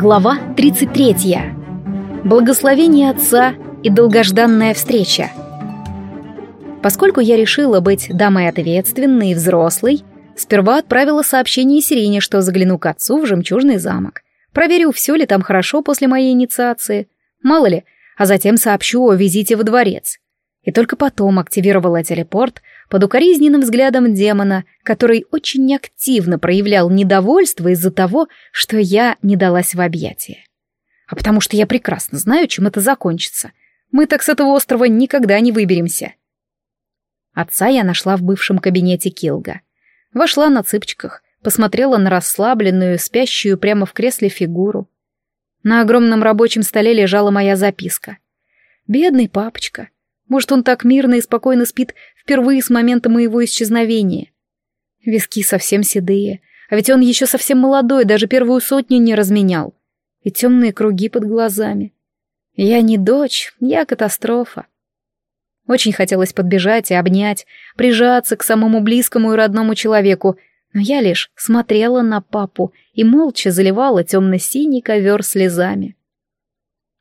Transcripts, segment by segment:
Глава 33. Благословение отца и долгожданная встреча. Поскольку я решила быть дамой ответственной и взрослой, сперва отправила сообщение Сирине, что загляну к отцу в жемчужный замок. Проверю, все ли там хорошо после моей инициации. Мало ли, а затем сообщу о визите во дворец. И только потом активировала телепорт, под укоризненным взглядом демона, который очень активно проявлял недовольство из-за того, что я не далась в объятия. А потому что я прекрасно знаю, чем это закончится. Мы так с этого острова никогда не выберемся. Отца я нашла в бывшем кабинете Килга. Вошла на цыпочках, посмотрела на расслабленную, спящую прямо в кресле фигуру. На огромном рабочем столе лежала моя записка. «Бедный папочка. Может, он так мирно и спокойно спит впервые с момента моего исчезновения. Виски совсем седые, а ведь он еще совсем молодой, даже первую сотню не разменял. И темные круги под глазами. Я не дочь, я катастрофа. Очень хотелось подбежать и обнять, прижаться к самому близкому и родному человеку, но я лишь смотрела на папу и молча заливала темно-синий ковер слезами.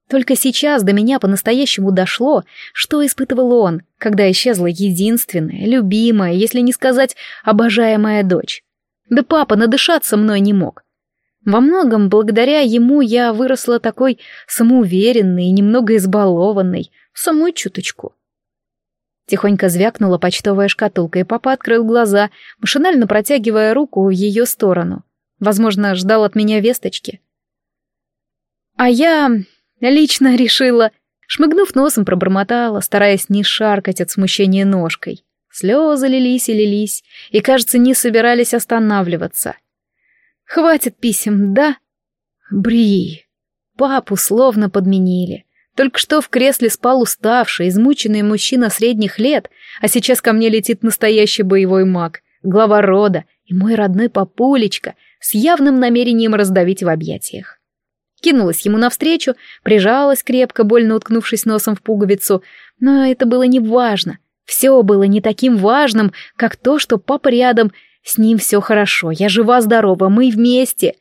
Только сейчас до меня по-настоящему дошло, что испытывал он, когда исчезла единственная, любимая, если не сказать обожаемая дочь. Да папа надышаться мной не мог. Во многом благодаря ему я выросла такой самоуверенной и немного избалованной, самой чуточку. Тихонько звякнула почтовая шкатулка, и папа открыл глаза, машинально протягивая руку в ее сторону. Возможно, ждал от меня весточки. А я Лично решила. Шмыгнув носом, пробормотала, стараясь не шаркать от смущения ножкой. Слезы лились и лились, и, кажется, не собирались останавливаться. «Хватит писем, да?» «Бри!» Папу словно подменили. Только что в кресле спал уставший, измученный мужчина средних лет, а сейчас ко мне летит настоящий боевой маг, глава рода и мой родной папулечка с явным намерением раздавить в объятиях. Кинулась ему навстречу, прижалась крепко, больно уткнувшись носом в пуговицу. Но это было не важно. Все было не таким важным, как то, что папа рядом. С ним все хорошо, я жива-здорова, мы вместе.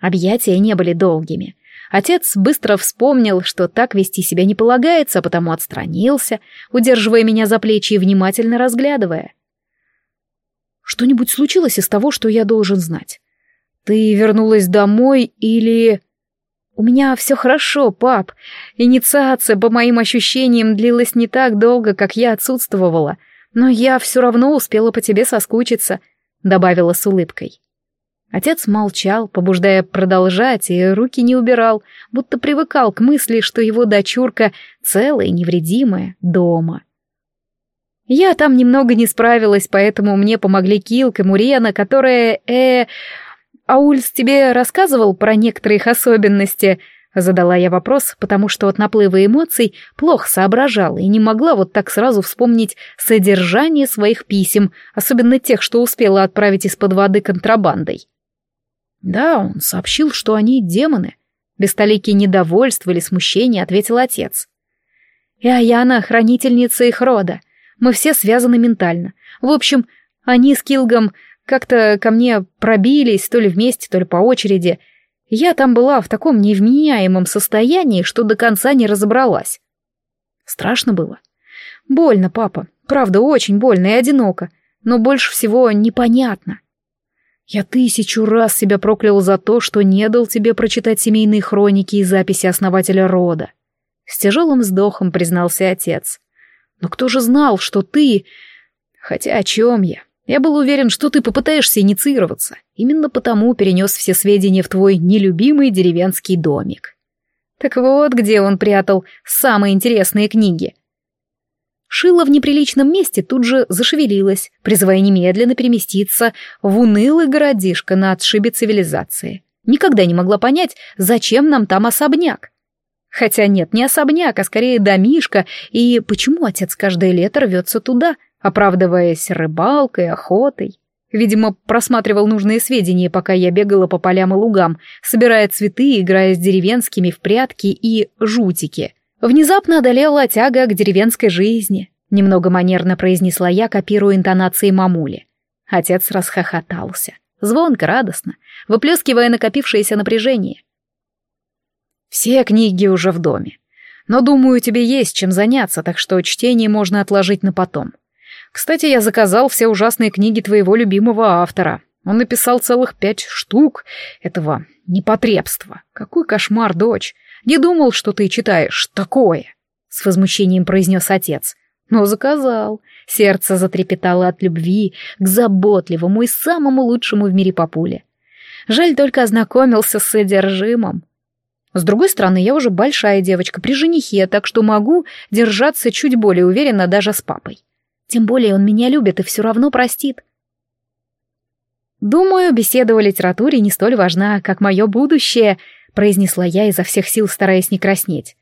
Объятия не были долгими. Отец быстро вспомнил, что так вести себя не полагается, а потому отстранился, удерживая меня за плечи и внимательно разглядывая. Что-нибудь случилось из того, что я должен знать? «Ты вернулась домой или...» «У меня все хорошо, пап. Инициация, по моим ощущениям, длилась не так долго, как я отсутствовала, но я все равно успела по тебе соскучиться», — добавила с улыбкой. Отец молчал, побуждая продолжать, и руки не убирал, будто привыкал к мысли, что его дочурка целая и невредимая дома. Я там немного не справилась, поэтому мне помогли Килк и Мурена, которые, э, «Аульс тебе рассказывал про некоторые их особенности?» Задала я вопрос, потому что от наплыва эмоций плохо соображала и не могла вот так сразу вспомнить содержание своих писем, особенно тех, что успела отправить из-под воды контрабандой. «Да, он сообщил, что они демоны», — без толики недовольства или смущения ответил отец. «И Аяна — хранительница их рода. Мы все связаны ментально. В общем, они с Килгом как-то ко мне пробились, то ли вместе, то ли по очереди. Я там была в таком невменяемом состоянии, что до конца не разобралась. Страшно было. Больно, папа. Правда, очень больно и одиноко. Но больше всего непонятно. Я тысячу раз себя проклял за то, что не дал тебе прочитать семейные хроники и записи основателя рода. С тяжелым вздохом признался отец. Но кто же знал, что ты... Хотя о чем я? Я был уверен, что ты попытаешься инициироваться. Именно потому перенес все сведения в твой нелюбимый деревенский домик. Так вот, где он прятал самые интересные книги. Шила в неприличном месте тут же зашевелилась, призывая немедленно переместиться в унылый городишко на отшибе цивилизации. Никогда не могла понять, зачем нам там особняк. Хотя нет, не особняк, а скорее домишка, и почему отец каждое лето рвется туда — оправдываясь рыбалкой, охотой. Видимо, просматривал нужные сведения, пока я бегала по полям и лугам, собирая цветы, играя с деревенскими в прятки и жутики. Внезапно одолела тяга к деревенской жизни. Немного манерно произнесла я, копируя интонации мамули. Отец расхохотался. звонко, радостно, выплескивая накопившееся напряжение. «Все книги уже в доме. Но, думаю, тебе есть чем заняться, так что чтение можно отложить на потом. Кстати, я заказал все ужасные книги твоего любимого автора. Он написал целых пять штук этого непотребства. Какой кошмар, дочь. Не думал, что ты читаешь такое. С возмущением произнес отец. Но заказал. Сердце затрепетало от любви к заботливому и самому лучшему в мире папуле. Жаль только ознакомился с содержимым. С другой стороны, я уже большая девочка при женихе, так что могу держаться чуть более уверенно даже с папой. Тем более он меня любит и все равно простит. «Думаю, беседа о литературе не столь важна, как мое будущее», — произнесла я изо всех сил, стараясь не краснеть.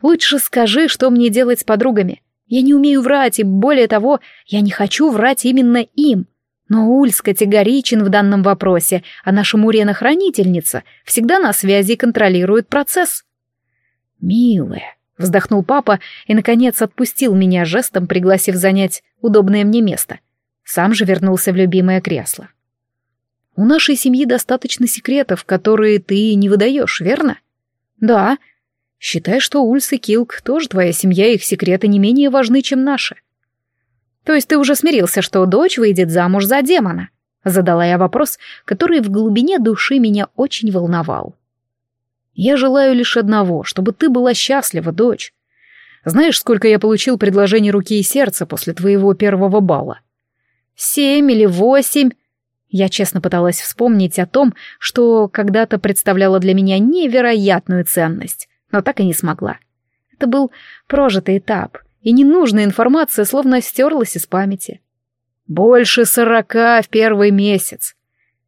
«Лучше скажи, что мне делать с подругами. Я не умею врать, и более того, я не хочу врать именно им. Но Ульс категоричен в данном вопросе, а наша Мурена-хранительница всегда на связи и контролирует процесс». «Милая», — вздохнул папа и, наконец, отпустил меня жестом, пригласив занять удобное мне место. Сам же вернулся в любимое кресло. У нашей семьи достаточно секретов, которые ты не выдаешь, верно? Да. Считай, что Ульс и Килк тоже твоя семья, их секреты не менее важны, чем наши. То есть ты уже смирился, что дочь выйдет замуж за демона? Задала я вопрос, который в глубине души меня очень волновал. Я желаю лишь одного, чтобы ты была счастлива, дочь. Знаешь, сколько я получил предложений руки и сердца после твоего первого бала? Семь или восемь, я честно пыталась вспомнить о том, что когда-то представляло для меня невероятную ценность, но так и не смогла. Это был прожитый этап, и ненужная информация словно стерлась из памяти. Больше сорока в первый месяц.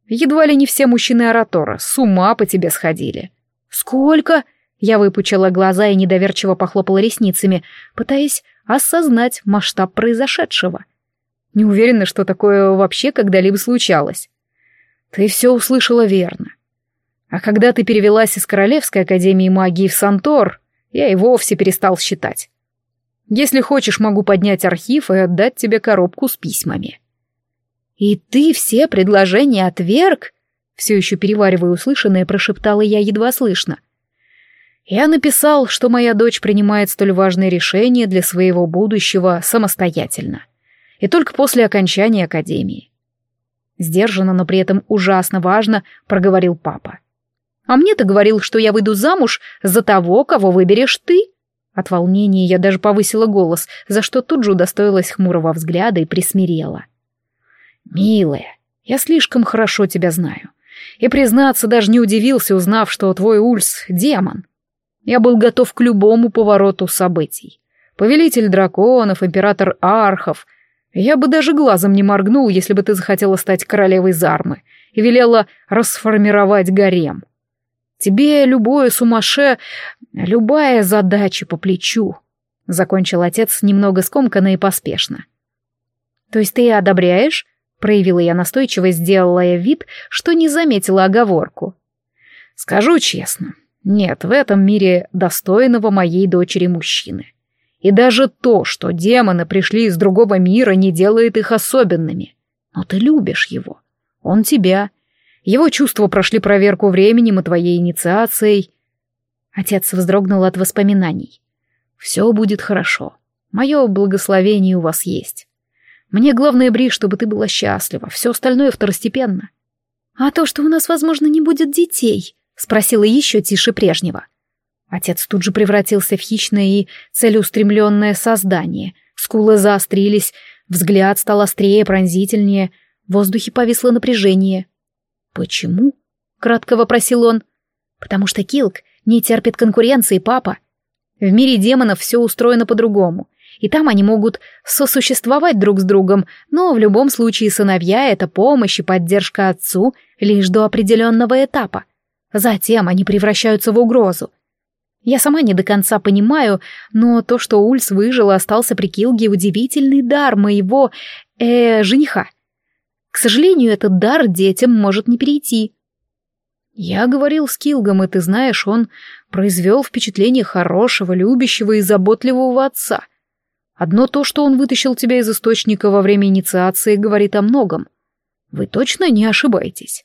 Едва ли не все мужчины Аратора с ума по тебе сходили. Сколько? Я выпучила глаза и недоверчиво похлопала ресницами, пытаясь осознать масштаб произошедшего — не уверена, что такое вообще когда-либо случалось. Ты все услышала верно. А когда ты перевелась из Королевской Академии Магии в Сантор, я и вовсе перестал считать. Если хочешь, могу поднять архив и отдать тебе коробку с письмами. И ты все предложения отверг? Все еще переваривая услышанное, прошептала я едва слышно. Я написал, что моя дочь принимает столь важное решение для своего будущего самостоятельно и только после окончания академии. Сдержанно, но при этом ужасно важно, проговорил папа. «А мне ты говорил, что я выйду замуж за того, кого выберешь ты?» От волнения я даже повысила голос, за что тут же удостоилась хмурого взгляда и присмирела. «Милая, я слишком хорошо тебя знаю. И, признаться, даже не удивился, узнав, что твой Ульс — демон. Я был готов к любому повороту событий. Повелитель драконов, император архов, я бы даже глазом не моргнул, если бы ты захотела стать королевой Зармы и велела расформировать гарем. Тебе любое сумаше, любая задача по плечу. Закончил отец немного скомканно и поспешно. То есть ты одобряешь? Проявила я настойчивость, сделала вид, что не заметила оговорку. Скажу честно, нет в этом мире достойного моей дочери мужчины. И даже то, что демоны пришли из другого мира, не делает их особенными. Но ты любишь его. Он тебя. Его чувства прошли проверку временем и твоей инициацией. Отец вздрогнул от воспоминаний. Все будет хорошо. Мое благословение у вас есть. Мне главное, Бри, чтобы ты была счастлива. Все остальное второстепенно. А то, что у нас, возможно, не будет детей, спросила еще тише прежнего. — Отец тут же превратился в хищное и целеустремленное создание. Скулы заострились, взгляд стал острее, пронзительнее, в воздухе повисло напряжение. «Почему?» — кратко вопросил он. «Потому что Килк не терпит конкуренции, папа. В мире демонов все устроено по-другому, и там они могут сосуществовать друг с другом, но в любом случае сыновья — это помощь и поддержка отцу лишь до определенного этапа. Затем они превращаются в угрозу, я сама не до конца понимаю, но то, что Ульс выжил и остался при Килге, удивительный дар моего... э жениха. К сожалению, этот дар детям может не перейти. Я говорил с Килгом, и ты знаешь, он произвел впечатление хорошего, любящего и заботливого отца. Одно то, что он вытащил тебя из источника во время инициации, говорит о многом. Вы точно не ошибаетесь?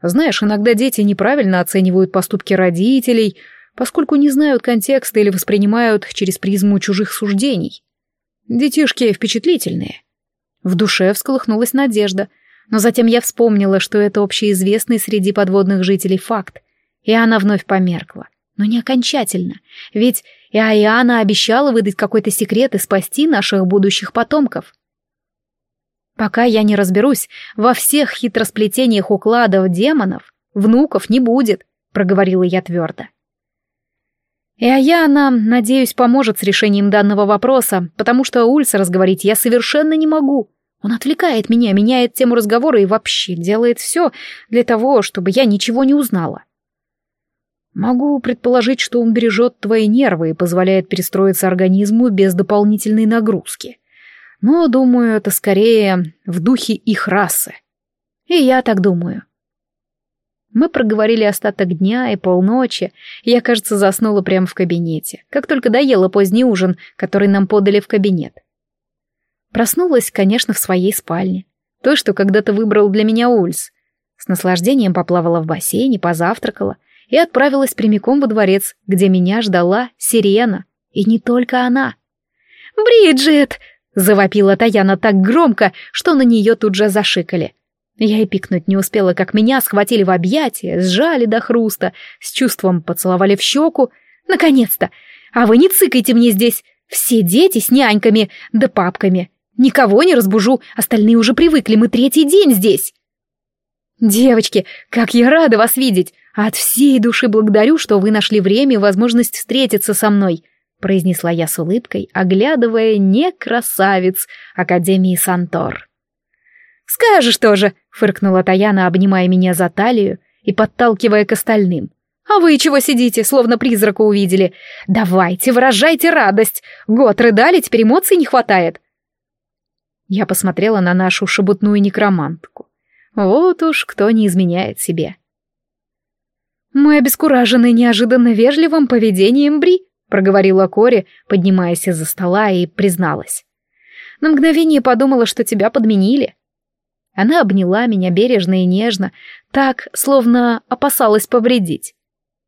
Знаешь, иногда дети неправильно оценивают поступки родителей, поскольку не знают контекста или воспринимают через призму чужих суждений. Детишки впечатлительные. В душе всколыхнулась надежда, но затем я вспомнила, что это общеизвестный среди подводных жителей факт, и она вновь померкла. Но не окончательно, ведь и Айана обещала выдать какой-то секрет и спасти наших будущих потомков. Пока я не разберусь во всех хитросплетениях укладов демонов, внуков не будет, проговорила я твердо. И Аяна, надеюсь, поможет с решением данного вопроса, потому что Ульса разговорить я совершенно не могу. Он отвлекает меня, меняет тему разговора и вообще делает все для того, чтобы я ничего не узнала. Могу предположить, что он бережет твои нервы и позволяет перестроиться организму без дополнительной нагрузки. Но, думаю, это скорее в духе их расы. И я так думаю. Мы проговорили остаток дня и полночи, и я, кажется, заснула прямо в кабинете, как только доела поздний ужин, который нам подали в кабинет. Проснулась, конечно, в своей спальне, той, что когда-то выбрал для меня Ульс. С наслаждением поплавала в бассейне, позавтракала и отправилась прямиком во дворец, где меня ждала сирена, и не только она. «Бриджит!» — завопила Таяна так громко, что на нее тут же зашикали — я и пикнуть не успела, как меня схватили в объятия, сжали до хруста, с чувством поцеловали в щеку. Наконец-то! А вы не цыкайте мне здесь! Все дети с няньками да папками. Никого не разбужу, остальные уже привыкли, мы третий день здесь. Девочки, как я рада вас видеть! От всей души благодарю, что вы нашли время и возможность встретиться со мной, произнесла я с улыбкой, оглядывая не красавец Академии Сантор. «Скажешь тоже», — фыркнула Таяна, обнимая меня за талию и подталкивая к остальным. «А вы чего сидите, словно призрака увидели? Давайте, выражайте радость! Год рыдали, теперь эмоций не хватает!» Я посмотрела на нашу шебутную некромантку. Вот уж кто не изменяет себе. «Мы обескуражены неожиданно вежливым поведением Бри», — проговорила Кори, поднимаясь из-за стола и призналась. «На мгновение подумала, что тебя подменили». Она обняла меня бережно и нежно, так, словно опасалась повредить.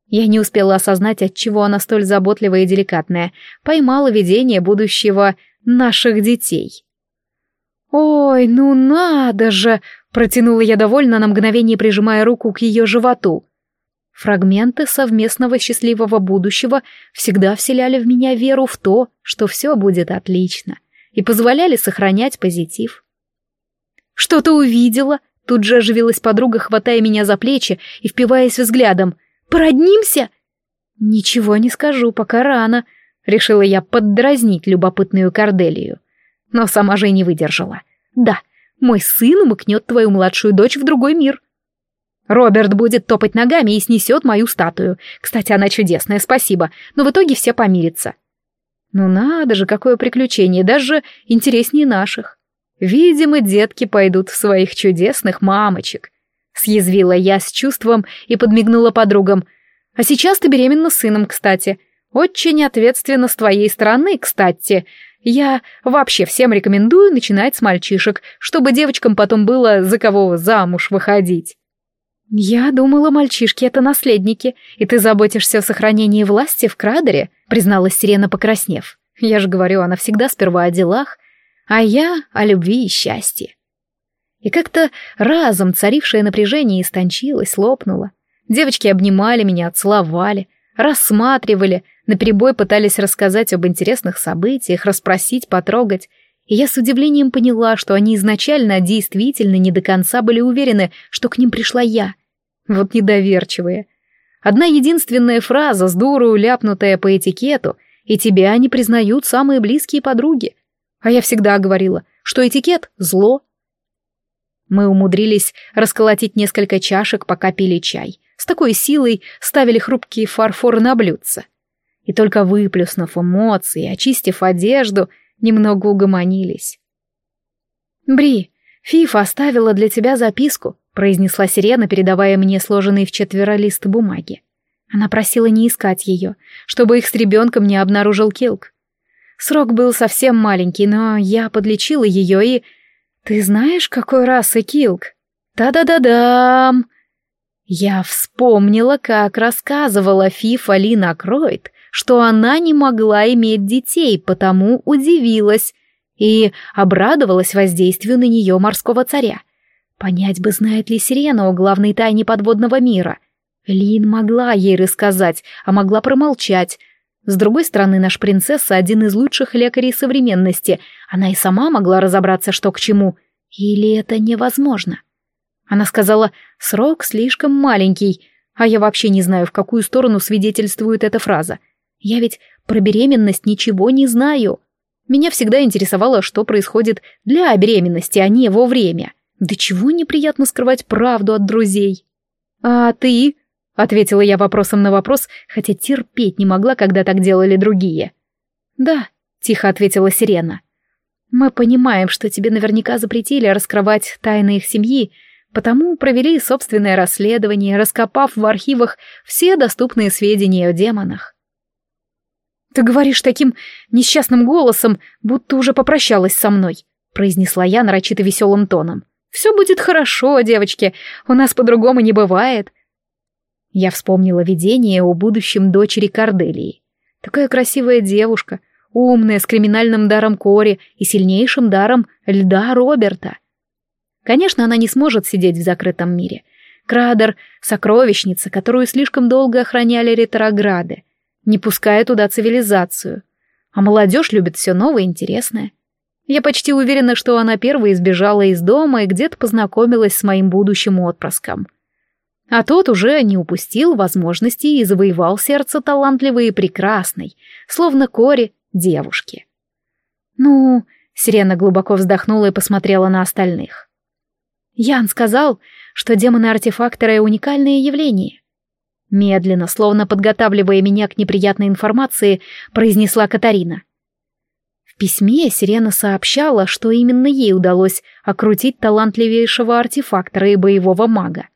Я не успела осознать, от чего она столь заботливая и деликатная, поймала видение будущего наших детей. «Ой, ну надо же!» — протянула я довольно на мгновение, прижимая руку к ее животу. Фрагменты совместного счастливого будущего всегда вселяли в меня веру в то, что все будет отлично, и позволяли сохранять позитив. «Что-то увидела?» Тут же оживилась подруга, хватая меня за плечи и впиваясь взглядом. «Породнимся?» «Ничего не скажу, пока рано», — решила я поддразнить любопытную Корделию. Но сама же и не выдержала. «Да, мой сын умыкнет твою младшую дочь в другой мир». Роберт будет топать ногами и снесет мою статую. Кстати, она чудесная, спасибо, но в итоге все помирятся. Ну надо же, какое приключение, даже интереснее наших. Видимо, детки пойдут в своих чудесных мамочек. Съязвила я с чувством и подмигнула подругам. А сейчас ты беременна сыном, кстати. Очень ответственно с твоей стороны, кстати. Я вообще всем рекомендую начинать с мальчишек, чтобы девочкам потом было за кого замуж выходить. «Я думала, мальчишки — это наследники, и ты заботишься о сохранении власти в Крадере», — призналась Сирена, покраснев. «Я же говорю, она всегда сперва о делах, а я о любви и счастье. И как-то разом царившее напряжение истончилось, лопнуло. Девочки обнимали меня, целовали, рассматривали, наперебой пытались рассказать об интересных событиях, расспросить, потрогать. И я с удивлением поняла, что они изначально действительно не до конца были уверены, что к ним пришла я. Вот недоверчивые. Одна единственная фраза, с дуру ляпнутая по этикету, и тебя они признают самые близкие подруги — а я всегда говорила, что этикет — зло. Мы умудрились расколотить несколько чашек, пока пили чай. С такой силой ставили хрупкие фарфоры на блюдце. И только выплюснув эмоции, очистив одежду, немного угомонились. «Бри, Фифа оставила для тебя записку», — произнесла Сирена, передавая мне сложенный в четверо лист бумаги. Она просила не искать ее, чтобы их с ребенком не обнаружил Килк. Срок был совсем маленький, но я подлечила ее и... Ты знаешь, какой расы Килк? Та-да-да-дам! Я вспомнила, как рассказывала Фиф Алина Кройт, что она не могла иметь детей, потому удивилась и обрадовалась воздействию на нее морского царя. Понять бы, знает ли Сирена о главной тайне подводного мира. Лин могла ей рассказать, а могла промолчать. С другой стороны, наш принцесса — один из лучших лекарей современности. Она и сама могла разобраться, что к чему. Или это невозможно? Она сказала, срок слишком маленький, а я вообще не знаю, в какую сторону свидетельствует эта фраза. Я ведь про беременность ничего не знаю. Меня всегда интересовало, что происходит для беременности, а не во время. Да чего неприятно скрывать правду от друзей. «А ты?» — ответила я вопросом на вопрос, хотя терпеть не могла, когда так делали другие. «Да», — тихо ответила Сирена. «Мы понимаем, что тебе наверняка запретили раскрывать тайны их семьи, потому провели собственное расследование, раскопав в архивах все доступные сведения о демонах. «Ты говоришь таким несчастным голосом, будто уже попрощалась со мной», произнесла я нарочито веселым тоном. «Все будет хорошо, девочки, у нас по-другому не бывает». Я вспомнила видение о будущем дочери Корделии. Такая красивая девушка, умная, с криминальным даром Кори и сильнейшим даром льда Роберта. Конечно, она не сможет сидеть в закрытом мире. Крадер — сокровищница, которую слишком долго охраняли ретрограды, не пуская туда цивилизацию. А молодежь любит все новое и интересное. Я почти уверена, что она первой избежала из дома и где-то познакомилась с моим будущим отпрыском. А тот уже не упустил возможности и завоевал сердце талантливой и прекрасной, словно Кори, девушки. «Ну...» — Сирена глубоко вздохнула и посмотрела на остальных. Ян сказал, что демоны-артефакторы — уникальное явление. Медленно, словно подготавливая меня к неприятной информации, произнесла Катарина. В письме Сирена сообщала, что именно ей удалось окрутить талантливейшего артефактора и боевого мага.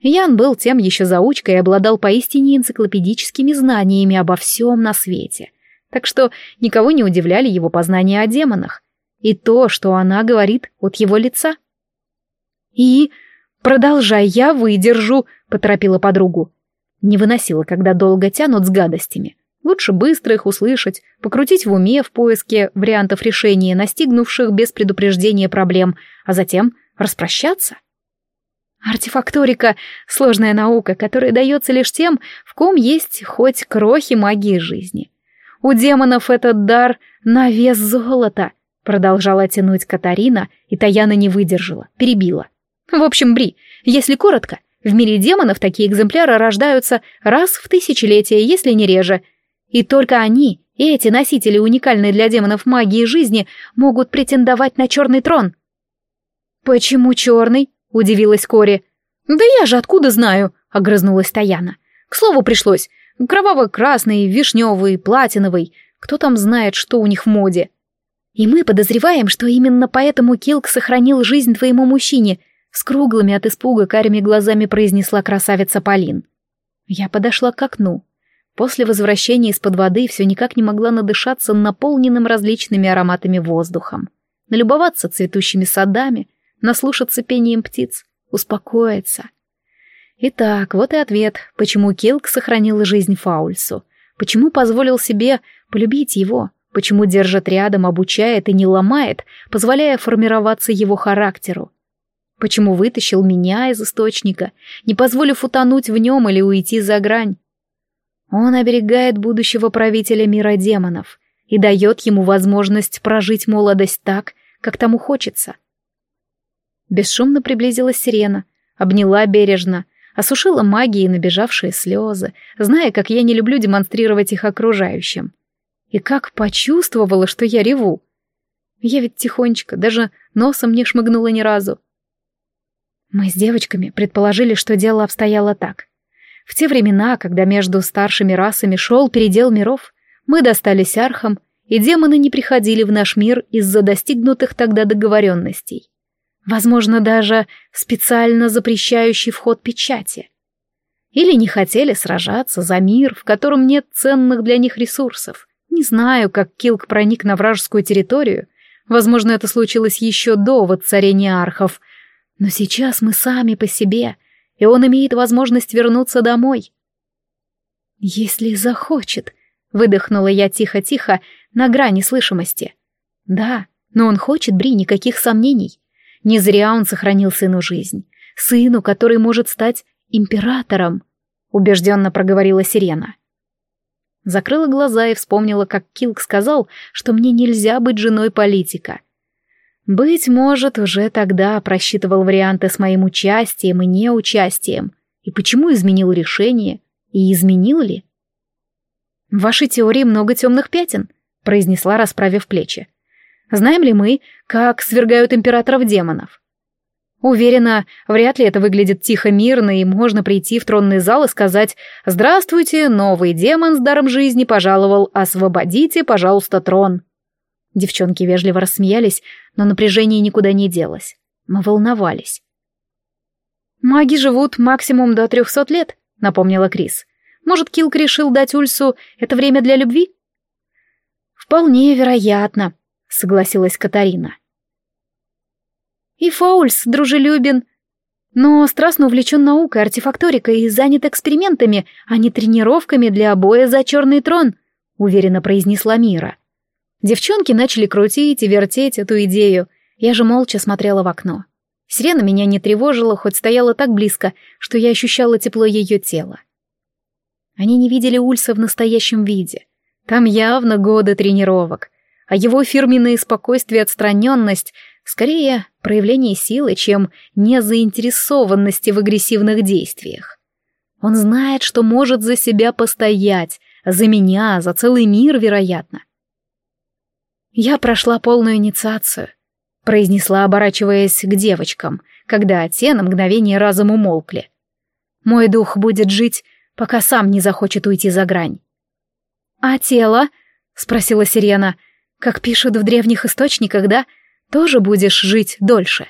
Ян был тем еще заучкой и обладал поистине энциклопедическими знаниями обо всем на свете, так что никого не удивляли его познания о демонах и то, что она говорит от его лица — «И? Продолжай, я выдержу», — поторопила подругу. Не выносила, когда долго тянут с гадостями. Лучше быстро их услышать, покрутить в уме в поиске вариантов решения, настигнувших без предупреждения проблем, а затем распрощаться. Артефакторика — сложная наука, которая дается лишь тем, в ком есть хоть крохи магии жизни. У демонов этот дар на вес золота, продолжала тянуть Катарина, и Таяна не выдержала, перебила. В общем, Бри, если коротко, в мире демонов такие экземпляры рождаются раз в тысячелетие, если не реже. И только они, эти носители уникальной для демонов магии жизни, могут претендовать на черный трон. «Почему черный?» — удивилась Кори. «Да я же откуда знаю?» — огрызнулась Таяна. «К слову пришлось. Кроваво-красный, вишневый, платиновый. Кто там знает, что у них в моде?» «И мы подозреваем, что именно поэтому Килк сохранил жизнь твоему мужчине», с круглыми от испуга карими глазами произнесла красавица Полин. Я подошла к окну. После возвращения из-под воды все никак не могла надышаться наполненным различными ароматами воздухом. Налюбоваться цветущими садами, наслушаться пением птиц, успокоиться. Итак, вот и ответ, почему Килк сохранил жизнь Фаульсу, почему позволил себе полюбить его, почему держит рядом, обучает и не ломает, позволяя формироваться его характеру, Почему вытащил меня из источника, не позволив утонуть в нем или уйти за грань? Он оберегает будущего правителя мира демонов и дает ему возможность прожить молодость так, как тому хочется. Бесшумно приблизилась сирена, обняла бережно, осушила магией набежавшие слезы, зная, как я не люблю демонстрировать их окружающим. И как почувствовала, что я реву. Я ведь тихонечко, даже носом не шмыгнула ни разу. Мы с девочками предположили, что дело обстояло так. В те времена, когда между старшими расами шел передел миров, мы достались архам, и демоны не приходили в наш мир из-за достигнутых тогда договоренностей. Возможно, даже специально запрещающий вход печати. Или не хотели сражаться за мир, в котором нет ценных для них ресурсов. Не знаю, как Килк проник на вражескую территорию. Возможно, это случилось еще до воцарения архов, Но сейчас мы сами по себе, и он имеет возможность вернуться домой. «Если захочет», — выдохнула я тихо-тихо, на грани слышимости. «Да, но он хочет, Бри, никаких сомнений. Не зря он сохранил сыну жизнь. Сыну, который может стать императором», — убежденно проговорила Сирена. Закрыла глаза и вспомнила, как Килк сказал, что мне нельзя быть женой политика. Быть может, уже тогда просчитывал варианты с моим участием и неучастием. И почему изменил решение? И изменил ли? «В вашей теории много темных пятен», — произнесла, расправив плечи. «Знаем ли мы, как свергают императоров демонов? Уверена, вряд ли это выглядит тихо, мирно, и можно прийти в тронный зал и сказать «Здравствуйте, новый демон с даром жизни пожаловал, освободите, пожалуйста, трон». Девчонки вежливо рассмеялись, но напряжение никуда не делось. Мы волновались. «Маги живут максимум до трехсот лет», — напомнила Крис. «Может, Килк решил дать Ульсу это время для любви?» «Вполне вероятно», — согласилась Катарина. И Фаульс дружелюбен, но страстно увлечен наукой, артефакторикой и занят экспериментами, а не тренировками для боя за черный трон», — уверенно произнесла Мира. Девчонки начали крутить и вертеть эту идею. Я же молча смотрела в окно. Сирена меня не тревожила, хоть стояла так близко, что я ощущала тепло ее тела. Они не видели Ульса в настоящем виде. Там явно годы тренировок, а его фирменное спокойствие и отстраненность Скорее, проявление силы, чем незаинтересованности в агрессивных действиях. Он знает, что может за себя постоять, за меня, за целый мир, вероятно. «Я прошла полную инициацию», — произнесла, оборачиваясь к девочкам, когда те на мгновение разом умолкли. «Мой дух будет жить, пока сам не захочет уйти за грань». «А тело?» — спросила Сирена. «Как пишут в древних источниках, да? тоже будешь жить дольше.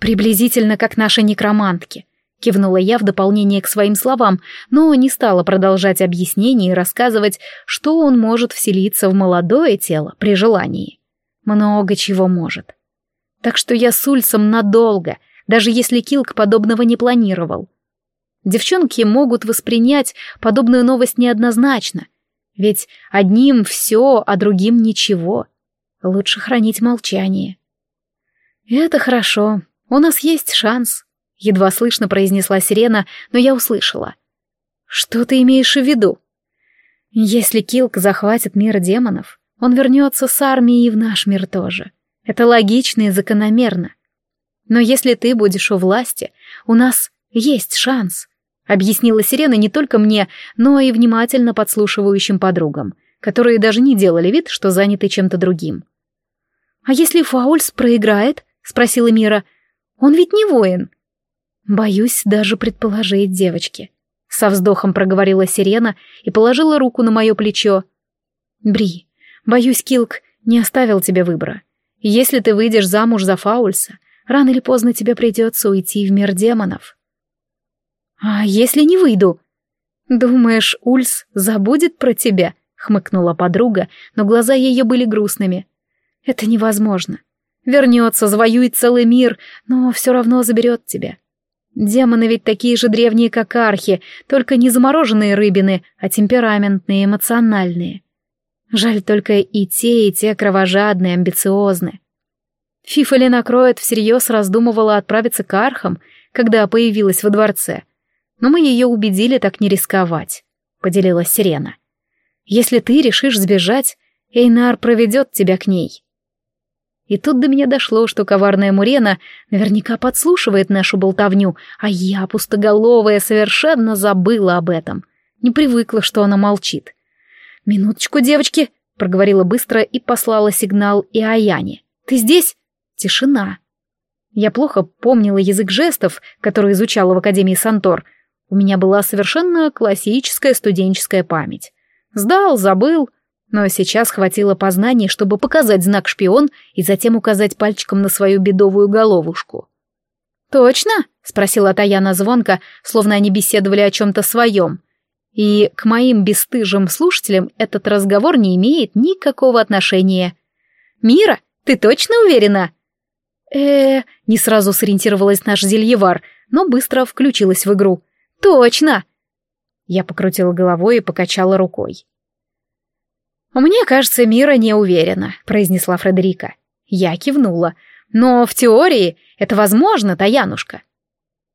Приблизительно как наши некромантки, кивнула я в дополнение к своим словам, но не стала продолжать объяснение и рассказывать, что он может вселиться в молодое тело при желании. Много чего может. Так что я с Ульсом надолго, даже если Килк подобного не планировал. Девчонки могут воспринять подобную новость неоднозначно, ведь одним все, а другим ничего — Лучше хранить молчание. «Это хорошо. У нас есть шанс», — едва слышно произнесла сирена, но я услышала. «Что ты имеешь в виду?» «Если Килк захватит мир демонов, он вернется с армией в наш мир тоже. Это логично и закономерно. Но если ты будешь у власти, у нас есть шанс», — объяснила сирена не только мне, но и внимательно подслушивающим подругам, которые даже не делали вид, что заняты чем-то другим. «А если Фаульс проиграет?» — спросила Мира. «Он ведь не воин». «Боюсь даже предположить, девочки». Со вздохом проговорила Сирена и положила руку на мое плечо. «Бри, боюсь, Килк не оставил тебе выбора. Если ты выйдешь замуж за Фаульса, рано или поздно тебе придется уйти в мир демонов». «А если не выйду?» «Думаешь, Ульс забудет про тебя?» — хмыкнула подруга, но глаза ее были грустными. Это невозможно. Вернется, завоюет целый мир, но все равно заберет тебя. Демоны ведь такие же древние, как архи, только не замороженные рыбины, а темпераментные, эмоциональные. Жаль только и те, и те кровожадные, амбициозные. Фифали накроет всерьез раздумывала отправиться к архам, когда появилась во дворце. Но мы ее убедили так не рисковать, — поделилась Сирена. Если ты решишь сбежать, Эйнар проведет тебя к ней. И тут до меня дошло, что коварная Мурена наверняка подслушивает нашу болтовню, а я, пустоголовая, совершенно забыла об этом. Не привыкла, что она молчит. «Минуточку, девочки!» — проговорила быстро и послала сигнал и Аяне. «Ты здесь?» Тишина. Я плохо помнила язык жестов, который изучала в Академии Сантор. У меня была совершенно классическая студенческая память. Сдал, забыл, но сейчас хватило познаний, чтобы показать знак «шпион» и затем указать пальчиком на свою бедовую головушку. «Точно?» — спросила Таяна звонко, словно они беседовали о чем-то своем. И к моим бесстыжим слушателям этот разговор не имеет никакого отношения. «Мира, ты точно уверена?» э не сразу сориентировалась наш зельевар, но быстро включилась в игру. «Точно!» Я покрутила головой и покачала рукой. «Мне кажется, Мира не уверена», — произнесла Фредерика. Я кивнула. «Но в теории это возможно, Таянушка».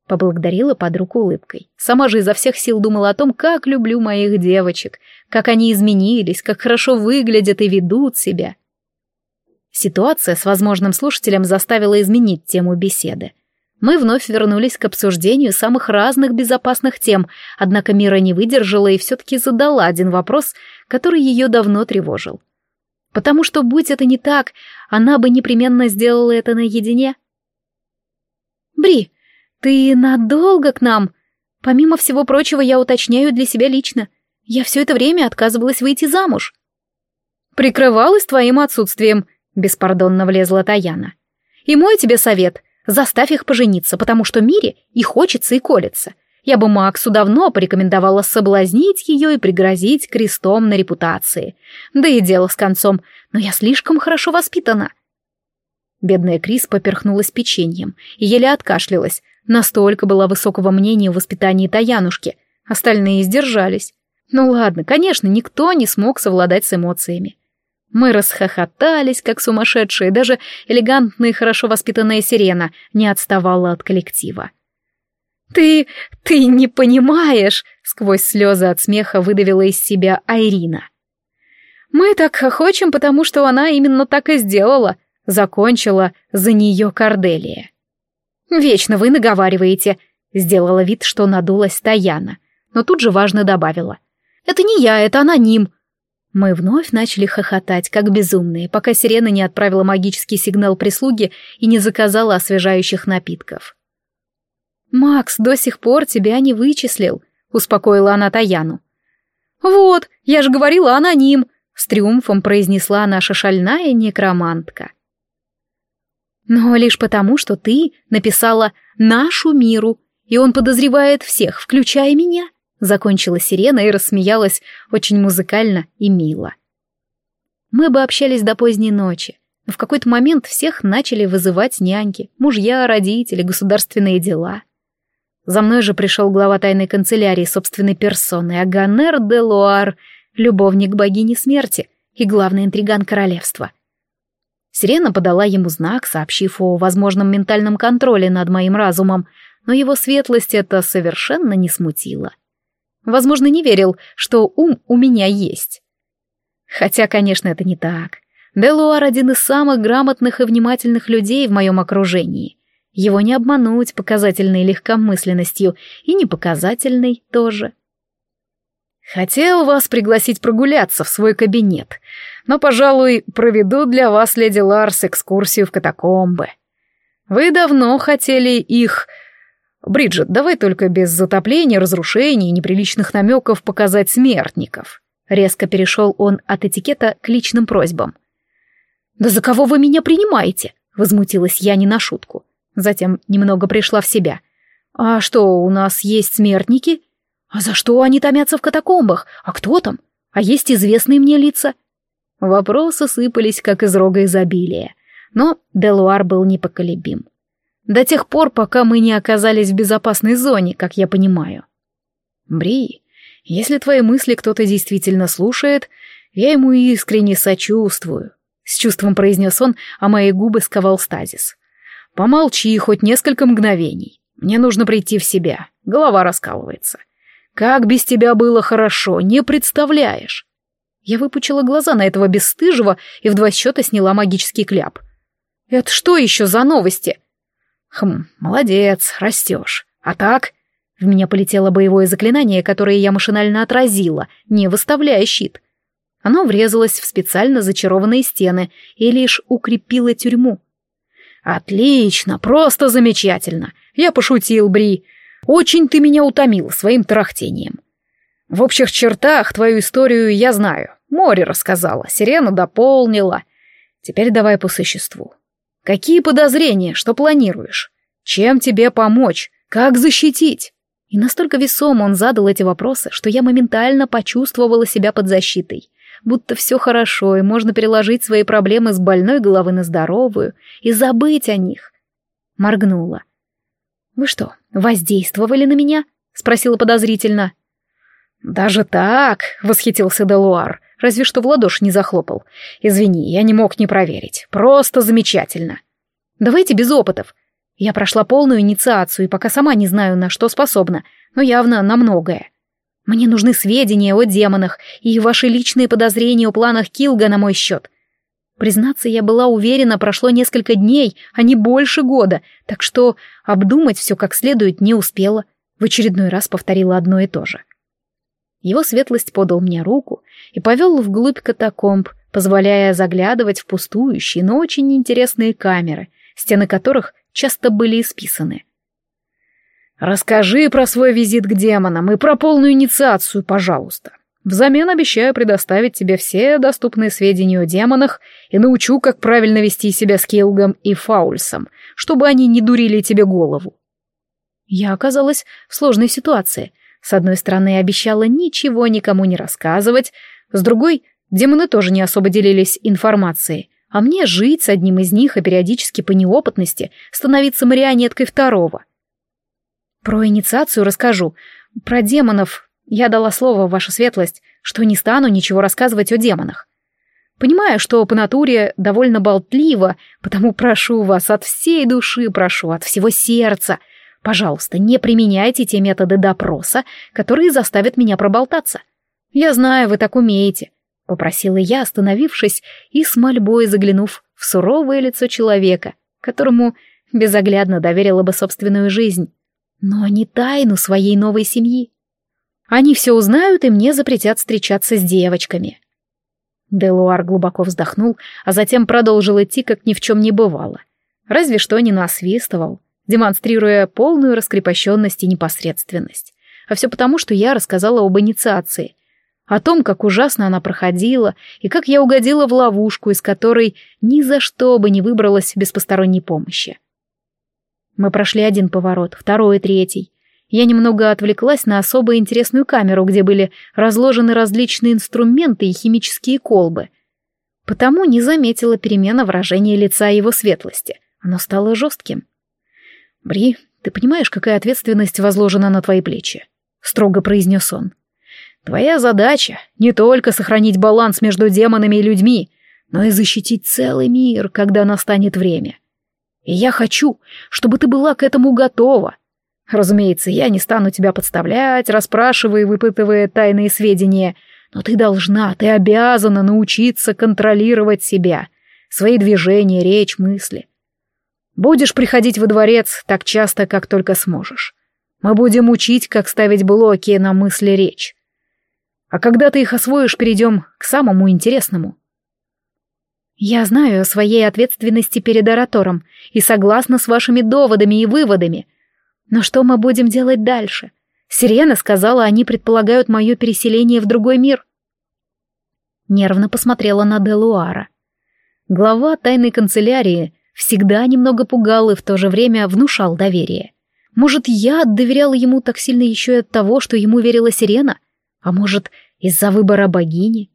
Поблагодарила подругу улыбкой. Сама же изо всех сил думала о том, как люблю моих девочек, как они изменились, как хорошо выглядят и ведут себя. Ситуация с возможным слушателем заставила изменить тему беседы. Мы вновь вернулись к обсуждению самых разных безопасных тем, однако Мира не выдержала и все-таки задала один вопрос, который ее давно тревожил. Потому что, будь это не так, она бы непременно сделала это наедине. «Бри, ты надолго к нам? Помимо всего прочего, я уточняю для себя лично. Я все это время отказывалась выйти замуж». «Прикрывалась твоим отсутствием», — беспардонно влезла Таяна. «И мой тебе совет — заставь их пожениться, потому что Мире и хочется, и колется. Я бы Максу давно порекомендовала соблазнить ее и пригрозить крестом на репутации. Да и дело с концом, но я слишком хорошо воспитана. Бедная Крис поперхнулась печеньем и еле откашлялась. Настолько была высокого мнения о воспитании Таянушки. Остальные сдержались. Ну ладно, конечно, никто не смог совладать с эмоциями. Мы расхохотались, как сумасшедшие, даже элегантная и хорошо воспитанная сирена не отставала от коллектива. «Ты... ты не понимаешь!» — сквозь слезы от смеха выдавила из себя Айрина. «Мы так хохочем, потому что она именно так и сделала», — закончила за нее Корделия. «Вечно вы наговариваете», — сделала вид, что надулась Таяна, но тут же важно добавила. «Это не я, это аноним». Мы вновь начали хохотать, как безумные, пока сирена не отправила магический сигнал прислуги и не заказала освежающих напитков. «Макс до сих пор тебя не вычислил», — успокоила она Таяну. «Вот, я же говорила, аноним», — с триумфом произнесла наша шальная некромантка. «Но лишь потому, что ты написала «нашу миру», и он подозревает всех, включая меня», — закончила сирена и рассмеялась очень музыкально и мило. Мы бы общались до поздней ночи, но в какой-то момент всех начали вызывать няньки, мужья, родители, государственные дела — за мной же пришел глава тайной канцелярии собственной персоной, Аганер де Луар, любовник богини смерти и главный интриган королевства. Сирена подала ему знак, сообщив о возможном ментальном контроле над моим разумом, но его светлость это совершенно не смутило. Возможно, не верил, что ум у меня есть. Хотя, конечно, это не так. Делуар один из самых грамотных и внимательных людей в моем окружении — его не обмануть показательной легкомысленностью, и непоказательной тоже. «Хотел вас пригласить прогуляться в свой кабинет, но, пожалуй, проведу для вас, леди Ларс, экскурсию в катакомбы. Вы давно хотели их... Бриджит, давай только без затопления, разрушений и неприличных намеков показать смертников». Резко перешел он от этикета к личным просьбам. «Да за кого вы меня принимаете?» — возмутилась я не на шутку. Затем немного пришла в себя. «А что, у нас есть смертники? А за что они томятся в катакомбах? А кто там? А есть известные мне лица?» Вопросы сыпались, как из рога изобилия. Но Делуар был непоколебим. До тех пор, пока мы не оказались в безопасной зоне, как я понимаю. Бри, если твои мысли кто-то действительно слушает, я ему искренне сочувствую. С чувством произнес он, а мои губы сковал стазис. Помолчи хоть несколько мгновений. Мне нужно прийти в себя. Голова раскалывается. Как без тебя было хорошо, не представляешь. Я выпучила глаза на этого бесстыжего и в два счета сняла магический кляп. Это что еще за новости? Хм, молодец, растешь. А так? В меня полетело боевое заклинание, которое я машинально отразила, не выставляя щит. Оно врезалось в специально зачарованные стены и лишь укрепило тюрьму. «Отлично, просто замечательно. Я пошутил, Бри. Очень ты меня утомил своим тарахтением. В общих чертах твою историю я знаю. Море рассказала, сирена дополнила. Теперь давай по существу. Какие подозрения, что планируешь? Чем тебе помочь? Как защитить?» И настолько весомо он задал эти вопросы, что я моментально почувствовала себя под защитой. будто все хорошо, и можно переложить свои проблемы с больной головы на здоровую и забыть о них. Моргнула. «Вы что, воздействовали на меня?» — спросила подозрительно. «Даже так?» — восхитился Делуар, разве что в ладоши не захлопал. «Извини, я не мог не проверить. Просто замечательно». «Давайте без опытов. Я прошла полную инициацию и пока сама не знаю, на что способна, но явно на многое. Мне нужны сведения о демонах и ваши личные подозрения о планах Килга на мой счет. Признаться, я была уверена, прошло несколько дней, а не больше года, так что обдумать все как следует не успела. В очередной раз повторила одно и то же. Его светлость подал мне руку и повел вглубь катакомб, позволяя заглядывать в пустующие, но очень интересные камеры, стены которых часто были исписаны. «Расскажи про свой визит к демонам и про полную инициацию, пожалуйста. Взамен обещаю предоставить тебе все доступные сведения о демонах и научу, как правильно вести себя с Килгом и Фаульсом, чтобы они не дурили тебе голову». Я оказалась в сложной ситуации. С одной стороны, обещала ничего никому не рассказывать, с другой, демоны тоже не особо делились информацией, а мне жить с одним из них и периодически по неопытности становиться марионеткой второго. Про инициацию расскажу. Про демонов я дала слово, ваша светлость, что не стану ничего рассказывать о демонах. Понимаю, что по натуре довольно болтливо, потому прошу вас от всей души, прошу, от всего сердца. Пожалуйста, не применяйте те методы допроса, которые заставят меня проболтаться. Я знаю, вы так умеете. — попросила я, остановившись и с мольбой заглянув в суровое лицо человека, которому безоглядно доверила бы собственную жизнь, но не тайну своей новой семьи. Они все узнают и мне запретят встречаться с девочками. Делуар глубоко вздохнул, а затем продолжил идти, как ни в чем не бывало. Разве что не насвистывал, демонстрируя полную раскрепощенность и непосредственность. А все потому, что я рассказала об инициации — о том, как ужасно она проходила, и как я угодила в ловушку, из которой ни за что бы не выбралась без посторонней помощи. Мы прошли один поворот, второй, третий. Я немного отвлеклась на особо интересную камеру, где были разложены различные инструменты и химические колбы. Потому не заметила перемена выражения лица его светлости. Оно стало жестким. «Бри, ты понимаешь, какая ответственность возложена на твои плечи?» — строго произнес он. Твоя задача не только сохранить баланс между демонами и людьми, но и защитить целый мир, когда настанет время. И я хочу, чтобы ты была к этому готова. Разумеется, я не стану тебя подставлять, расспрашивая и выпытывая тайные сведения, но ты должна, ты обязана научиться контролировать себя, свои движения, речь, мысли. Будешь приходить во дворец так часто, как только сможешь. Мы будем учить, как ставить блоки на мысли-речь. А когда ты их освоишь, перейдем к самому интересному. Я знаю о своей ответственности перед оратором и согласна с вашими доводами и выводами. Но что мы будем делать дальше? Сирена сказала, они предполагают мое переселение в другой мир. Нервно посмотрела на Делуара. Глава тайной канцелярии всегда немного пугал и в то же время внушал доверие. Может, я доверяла ему так сильно еще и от того, что ему верила Сирена? А может, из-за выбора богини?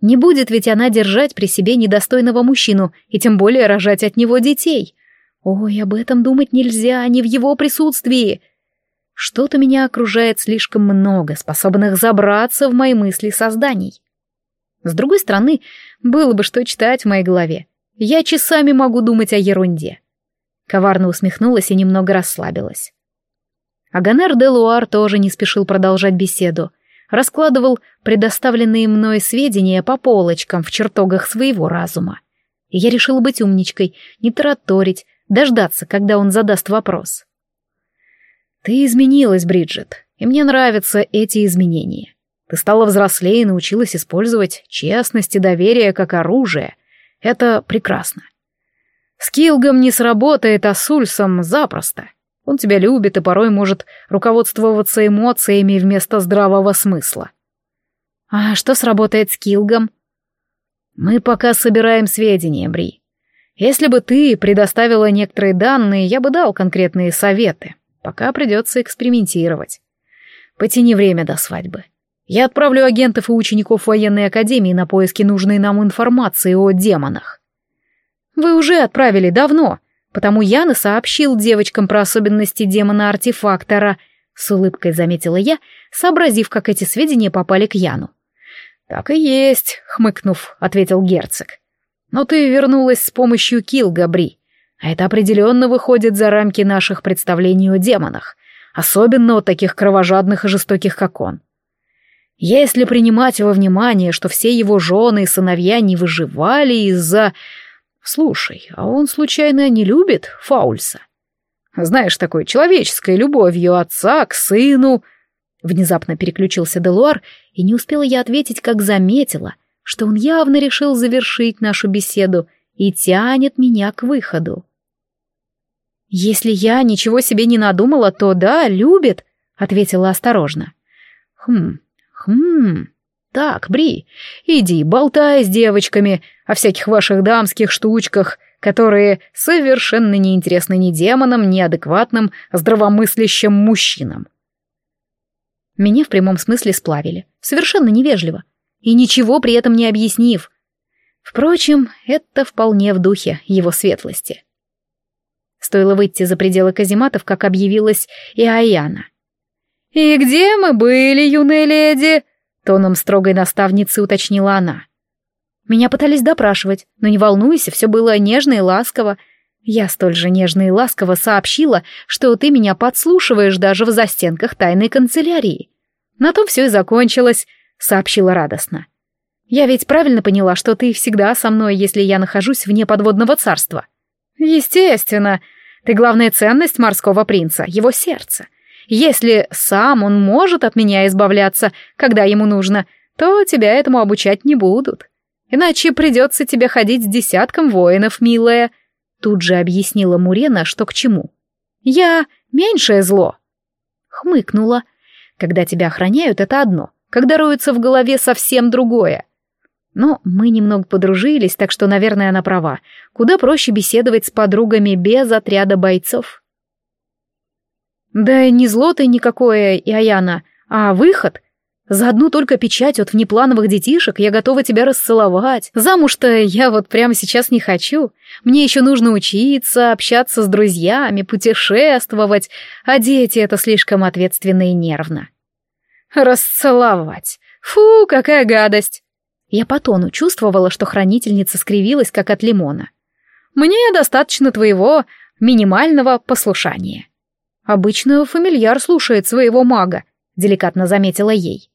Не будет ведь она держать при себе недостойного мужчину и тем более рожать от него детей. Ой, об этом думать нельзя, не в его присутствии. Что-то меня окружает слишком много, способных забраться в мои мысли созданий. С другой стороны, было бы что читать в моей голове. Я часами могу думать о ерунде. Коварно усмехнулась и немного расслабилась. Аганер де Луар тоже не спешил продолжать беседу — раскладывал предоставленные мной сведения по полочкам в чертогах своего разума. И я решила быть умничкой, не тараторить, дождаться, когда он задаст вопрос. «Ты изменилась, Бриджит, и мне нравятся эти изменения. Ты стала взрослее и научилась использовать честность и доверие как оружие. Это прекрасно. С Килгом не сработает, а с Ульсом запросто. Он тебя любит и порой может руководствоваться эмоциями вместо здравого смысла. А что сработает с Килгом? Мы пока собираем сведения, Бри. Если бы ты предоставила некоторые данные, я бы дал конкретные советы. Пока придется экспериментировать. Потяни время до свадьбы. Я отправлю агентов и учеников военной академии на поиски нужной нам информации о демонах. Вы уже отправили давно, потому Яна сообщил девочкам про особенности демона-артефактора, с улыбкой заметила я, сообразив, как эти сведения попали к Яну. Так и есть, хмыкнув, ответил герцог. Но ты вернулась с помощью Килга, Бри. А это определенно выходит за рамки наших представлений о демонах, особенно о таких кровожадных и жестоких, как он. Если принимать во внимание, что все его жены и сыновья не выживали из-за... Слушай, а он случайно не любит Фаульса? Знаешь, такой человеческой любовью отца к сыну... Внезапно переключился Делуар, и не успела я ответить, как заметила, что он явно решил завершить нашу беседу и тянет меня к выходу. «Если я ничего себе не надумала, то да, любит», — ответила осторожно. «Хм, хм, так, Бри, иди, болтай с девочками о всяких ваших дамских штучках, которые совершенно неинтересны ни демонам, ни адекватным, здравомыслящим мужчинам. Меня в прямом смысле сплавили, совершенно невежливо, и ничего при этом не объяснив. Впрочем, это вполне в духе его светлости. Стоило выйти за пределы казематов, как объявилась и Аяна. «И где мы были, юная леди?» — тоном строгой наставницы уточнила она. Меня пытались допрашивать, но не волнуйся, все было нежно и ласково. Я столь же нежно и ласково сообщила, что ты меня подслушиваешь даже в застенках тайной канцелярии. На том все и закончилось, сообщила радостно. Я ведь правильно поняла, что ты всегда со мной, если я нахожусь вне подводного царства. Естественно. Ты главная ценность морского принца, его сердце. Если сам он может от меня избавляться, когда ему нужно, то тебя этому обучать не будут. Иначе придется тебе ходить с десятком воинов, милая. Тут же объяснила Мурена, что к чему. Я меньшее зло. Хмыкнула. Когда тебя охраняют, это одно. Когда роются в голове, совсем другое. Но мы немного подружились, так что, наверное, она права. Куда проще беседовать с подругами без отряда бойцов. Да не зло ты никакое, Иояна, а выход. За одну только печать от внеплановых детишек я готова тебя расцеловать. Замуж-то я вот прямо сейчас не хочу. Мне еще нужно учиться, общаться с друзьями, путешествовать, а дети — это слишком ответственно и нервно. Расцеловать. Фу, какая гадость. Я по тону чувствовала, что хранительница скривилась, как от лимона. «Мне достаточно твоего минимального послушания». «Обычно фамильяр слушает своего мага», — деликатно заметила ей.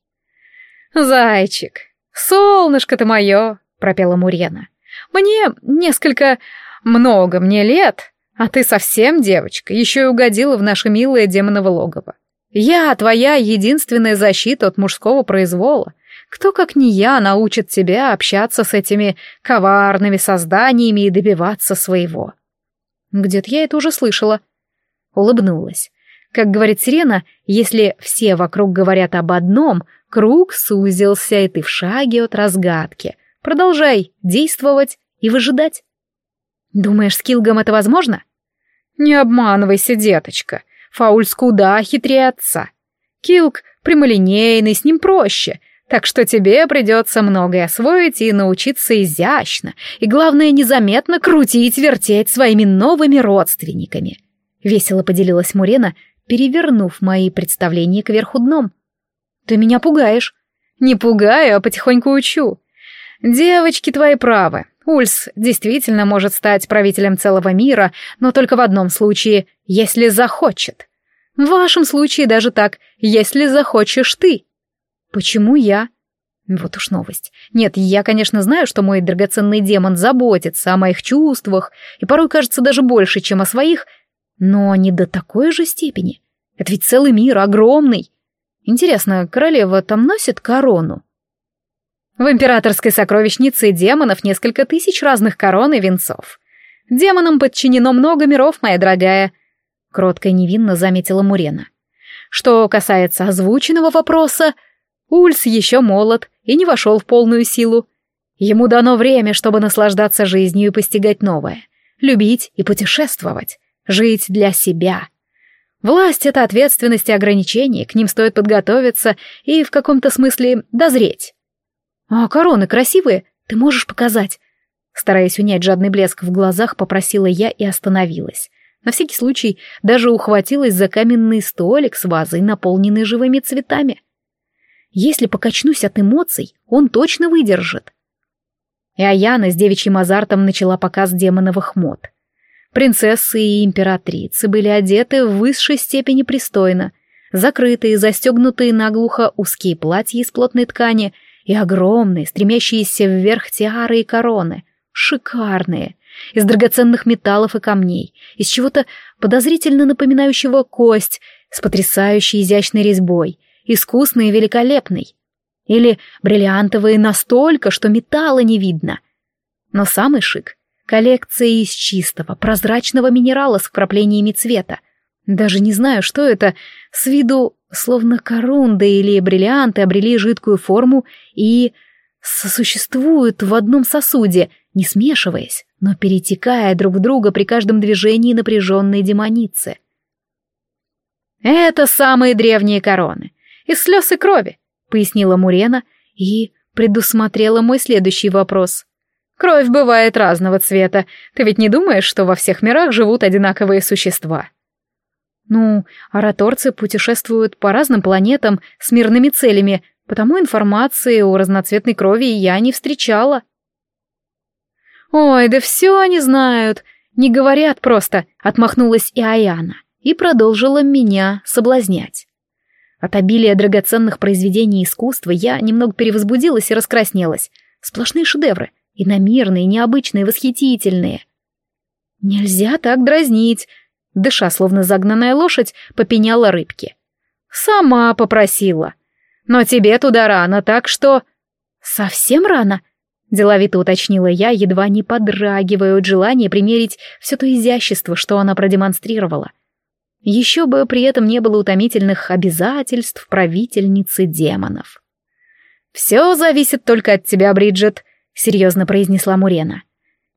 «Зайчик, солнышко ты мое», — пропела Мурена. «Мне несколько... много мне лет, а ты совсем девочка, еще и угодила в наше милое демоново логово. Я твоя единственная защита от мужского произвола. Кто, как не я, научит тебя общаться с этими коварными созданиями и добиваться своего? Где-то я это уже слышала. Улыбнулась. Как говорит Сирена, если все вокруг говорят об одном, круг сузился, и ты в шаге от разгадки. Продолжай действовать и выжидать. Думаешь, с Килгом это возможно? Не обманывайся, деточка. Фаульс куда хитрее отца. Килг прямолинейный, с ним проще. Так что тебе придется многое освоить и научиться изящно, и, главное, незаметно крутить-вертеть своими новыми родственниками. Весело поделилась Мурена, перевернув мои представления кверху дном. Ты меня пугаешь. Не пугаю, а потихоньку учу. Девочки твои правы. Ульс действительно может стать правителем целого мира, но только в одном случае, если захочет. В вашем случае даже так, если захочешь ты. Почему я? Вот уж новость. Нет, я, конечно, знаю, что мой драгоценный демон заботится о моих чувствах, и порой кажется даже больше, чем о своих, но не до такой же степени. Это ведь целый мир, огромный. Интересно, королева там носит корону? В императорской сокровищнице демонов несколько тысяч разных корон и венцов. Демонам подчинено много миров, моя дорогая. Кротко и невинно заметила Мурена. Что касается озвученного вопроса, Ульс еще молод и не вошел в полную силу. Ему дано время, чтобы наслаждаться жизнью и постигать новое, любить и путешествовать, жить для себя. Власть — это ответственность и ограничения, к ним стоит подготовиться и в каком-то смысле дозреть. А короны красивые, ты можешь показать. Стараясь унять жадный блеск в глазах, попросила я и остановилась. На всякий случай даже ухватилась за каменный столик с вазой, наполненный живыми цветами. Если покачнусь от эмоций, он точно выдержит. И Аяна с девичьим азартом начала показ демоновых мод. Принцессы и императрицы были одеты в высшей степени пристойно, закрытые, застегнутые наглухо узкие платья из плотной ткани и огромные, стремящиеся вверх тиары и короны, шикарные, из драгоценных металлов и камней, из чего-то подозрительно напоминающего кость, с потрясающей изящной резьбой, искусной и великолепной. Или бриллиантовые настолько, что металла не видно. Но самый шик — коллекция из чистого, прозрачного минерала с вкраплениями цвета. Даже не знаю, что это, с виду словно корунды или бриллианты обрели жидкую форму и сосуществуют в одном сосуде, не смешиваясь, но перетекая друг в друга при каждом движении напряженной демоницы. «Это самые древние короны, из слез и крови», — пояснила Мурена и предусмотрела мой следующий вопрос. «Кровь бывает разного цвета. Ты ведь не думаешь, что во всех мирах живут одинаковые существа?» «Ну, ораторцы путешествуют по разным планетам с мирными целями, потому информации о разноцветной крови я не встречала». «Ой, да все они знают, не говорят просто», — отмахнулась и Аяна и продолжила меня соблазнять. От обилия драгоценных произведений искусства я немного перевозбудилась и раскраснелась. Сплошные шедевры, иномерные, необычные, восхитительные. «Нельзя так дразнить», — дыша, словно загнанная лошадь, попеняла рыбки. «Сама попросила. Но тебе туда рано, так что...» «Совсем рано?» Деловито уточнила я, едва не подрагивая от желания примерить все то изящество, что она продемонстрировала. Еще бы при этом не было утомительных обязательств правительницы демонов. «Все зависит только от тебя, Бриджит», — серьезно произнесла Мурена.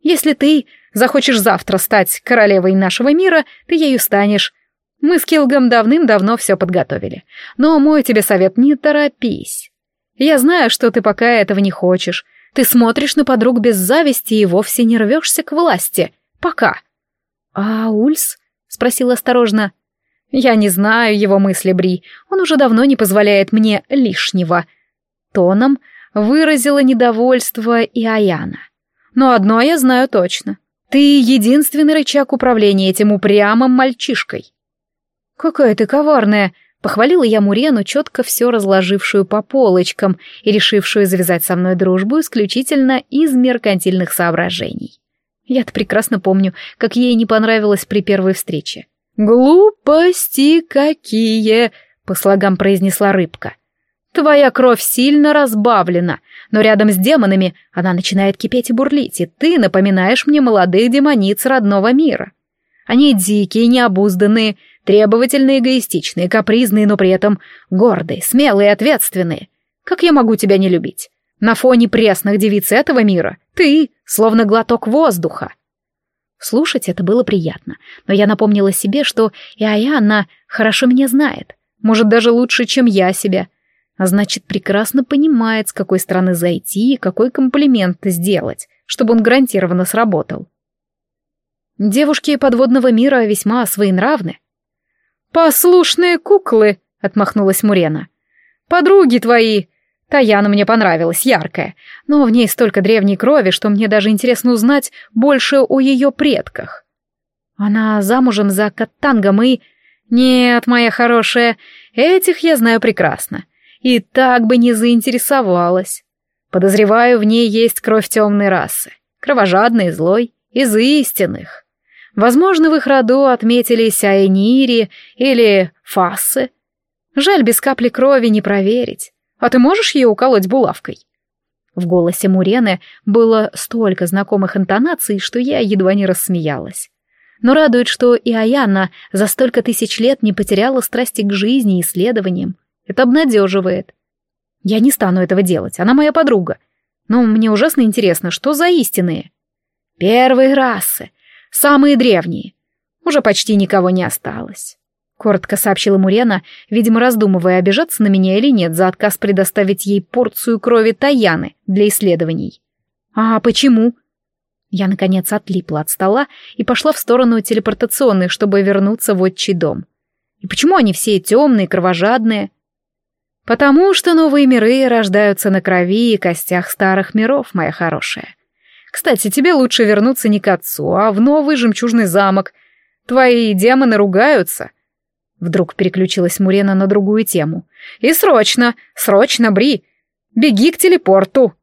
«Если ты захочешь завтра стать королевой нашего мира, ты ею станешь. Мы с Килгом давным-давно все подготовили. Но мой тебе совет — не торопись. Я знаю, что ты пока этого не хочешь, ты смотришь на подруг без зависти и вовсе не рвешься к власти. Пока. А Ульс? Спросил осторожно. Я не знаю его мысли, Бри. Он уже давно не позволяет мне лишнего. Тоном выразила недовольство и Аяна. Но одно я знаю точно. Ты единственный рычаг управления этим упрямым мальчишкой. Какая ты коварная, Похвалила я Мурену, четко все разложившую по полочкам и решившую завязать со мной дружбу исключительно из меркантильных соображений. Я-то прекрасно помню, как ей не понравилось при первой встрече. «Глупости какие!» — по слогам произнесла рыбка. «Твоя кровь сильно разбавлена, но рядом с демонами она начинает кипеть и бурлить, и ты напоминаешь мне молодых демониц родного мира. Они дикие, необузданные, требовательные, эгоистичные, капризные, но при этом гордые, смелые, ответственные. Как я могу тебя не любить? На фоне пресных девиц этого мира ты словно глоток воздуха. Слушать это было приятно, но я напомнила себе, что и Аяна хорошо меня знает, может, даже лучше, чем я себя, а значит, прекрасно понимает, с какой стороны зайти и какой комплимент сделать, чтобы он гарантированно сработал. Девушки подводного мира весьма своенравны, «Послушные куклы», — отмахнулась Мурена. «Подруги твои. Таяна мне понравилась, яркая, но в ней столько древней крови, что мне даже интересно узнать больше о ее предках. Она замужем за Каттангом и... Нет, моя хорошая, этих я знаю прекрасно. И так бы не заинтересовалась. Подозреваю, в ней есть кровь темной расы, кровожадной и злой, из истинных. Возможно, в их роду отметились Айнири или Фассы. Жаль, без капли крови не проверить. А ты можешь ее уколоть булавкой?» В голосе Мурены было столько знакомых интонаций, что я едва не рассмеялась. Но радует, что и Аяна за столько тысяч лет не потеряла страсти к жизни и исследованиям. Это обнадеживает. Я не стану этого делать, она моя подруга. Но мне ужасно интересно, что за истинные? Первые расы, Самые древние. Уже почти никого не осталось. коротко сообщила Мурена, видимо, раздумывая, обижаться на меня или нет за отказ предоставить ей порцию крови Таяны для исследований. «А почему?» Я, наконец, отлипла от стола и пошла в сторону телепортационной, чтобы вернуться в отчий дом. И почему они все темные, кровожадные? Потому что новые миры рождаются на крови и костях старых миров, моя хорошая. Кстати, тебе лучше вернуться не к отцу, а в новый жемчужный замок. Твои демоны ругаются, Вдруг переключилась Мурена на другую тему. «И срочно, срочно, Бри! Беги к телепорту!»